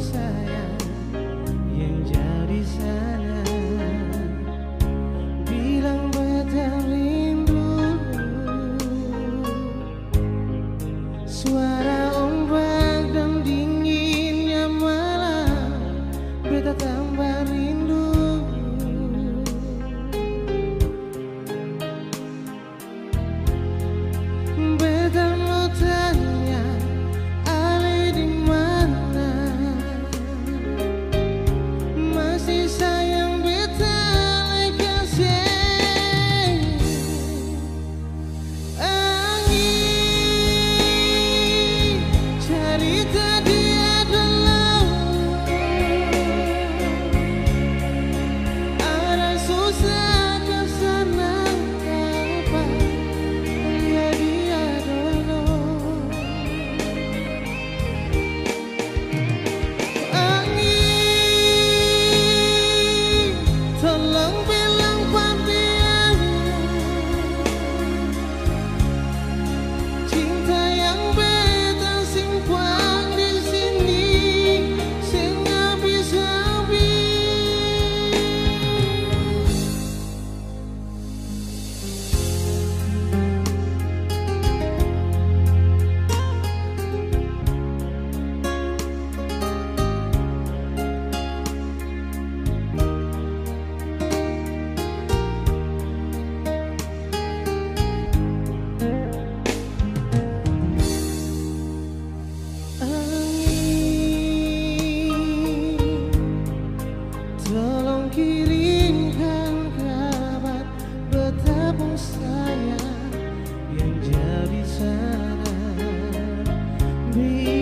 sayang be.